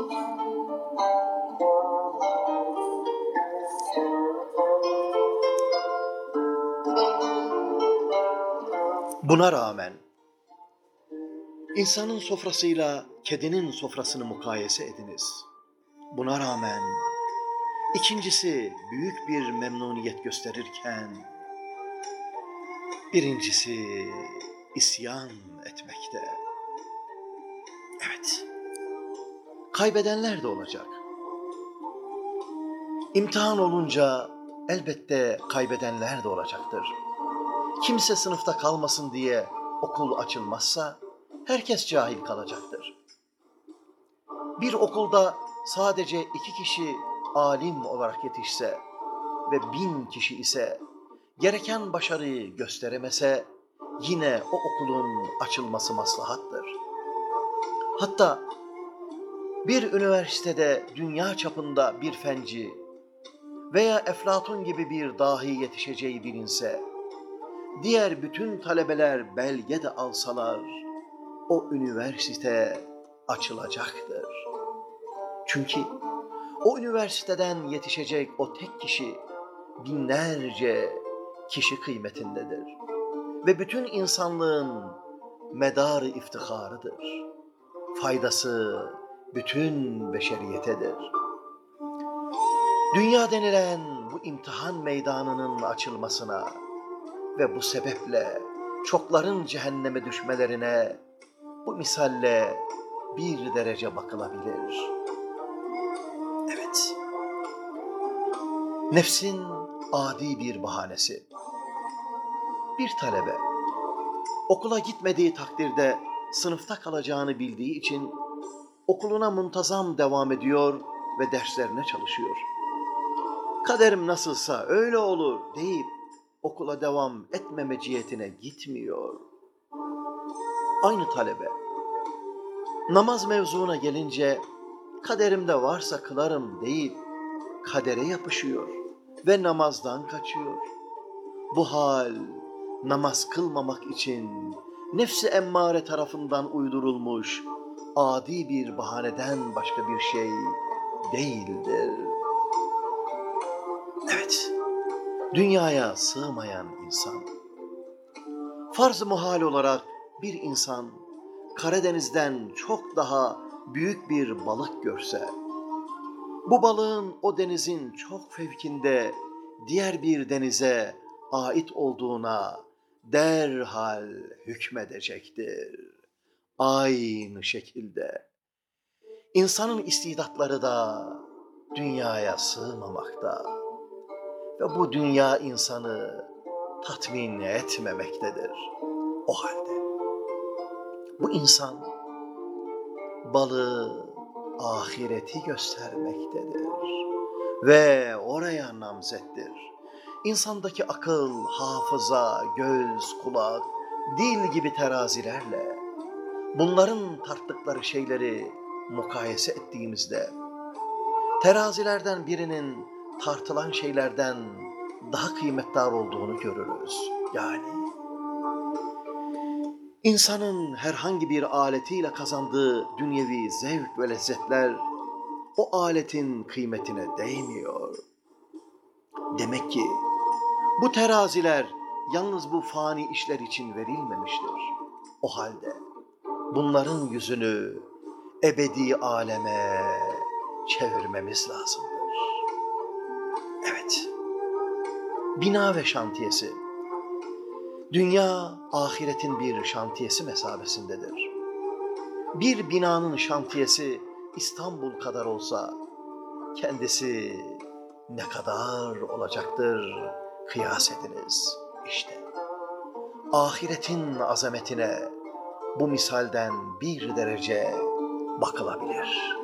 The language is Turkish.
Buna rağmen insanın sofrasıyla kedinin sofrasını mukayese ediniz. Buna rağmen ikincisi büyük bir memnuniyet gösterirken birincisi isyan etmekte. Evet. Kaybedenler de olacak. İmtihan olunca elbette kaybedenler de olacaktır. Kimse sınıfta kalmasın diye okul açılmazsa herkes cahil kalacaktır. Bir okulda sadece iki kişi alim olarak yetişse ve bin kişi ise gereken başarıyı gösteremese yine o okulun açılması maslahattır. Hatta bir üniversitede dünya çapında bir fenci veya Eflatun gibi bir dahi yetişeceği bilinse, diğer bütün talebeler belge de alsalar, o üniversite açılacaktır. Çünkü o üniversiteden yetişecek o tek kişi binlerce kişi kıymetindedir. Ve bütün insanlığın medarı iftiharıdır. Faydası bütün beşeriyetedir. Dünya denilen bu imtihan meydanının açılmasına ve bu sebeple çokların cehenneme düşmelerine bu misalle bir derece bakılabilir. Evet. Nefsin adi bir bahanesi. Bir talebe okula gitmediği takdirde sınıfta kalacağını bildiği için okuluna muntazam devam ediyor ve derslerine çalışıyor. Kaderim nasılsa öyle olur deyip okula devam etmeme cihetine gitmiyor. Aynı talebe namaz mevzuna gelince kaderimde varsa kılarım deyip kadere yapışıyor ve namazdan kaçıyor. Bu hal namaz kılmamak için nefsi emmare tarafından uydurulmuş adi bir bahaneden başka bir şey değildir. Evet, dünyaya sığmayan insan. Farz-ı muhal olarak bir insan Karadeniz'den çok daha büyük bir balık görse, bu balığın o denizin çok fevkinde diğer bir denize ait olduğuna derhal hükmedecektir. Aynı şekilde insanın istidatları da dünyaya sığmamakta ve bu dünya insanı tatmin etmemektedir. O halde bu insan balığı ahireti göstermektedir ve oraya namzettir. İnsandaki akıl, hafıza, göz, kulak, dil gibi terazilerle bunların tarttıkları şeyleri mukayese ettiğimizde terazilerden birinin tartılan şeylerden daha kıymetdar olduğunu görürüz. Yani insanın herhangi bir aletiyle kazandığı dünyevi zevk ve lezzetler o aletin kıymetine değmiyor. Demek ki bu teraziler yalnız bu fani işler için verilmemiştir. O halde bunların yüzünü ebedi aleme çevirmemiz lazımdır. Evet, bina ve şantiyesi, dünya ahiretin bir şantiyesi mesabesindedir. Bir binanın şantiyesi İstanbul kadar olsa, kendisi ne kadar olacaktır kıyas ediniz işte. Ahiretin azametine bu misalden bir derece bakılabilir.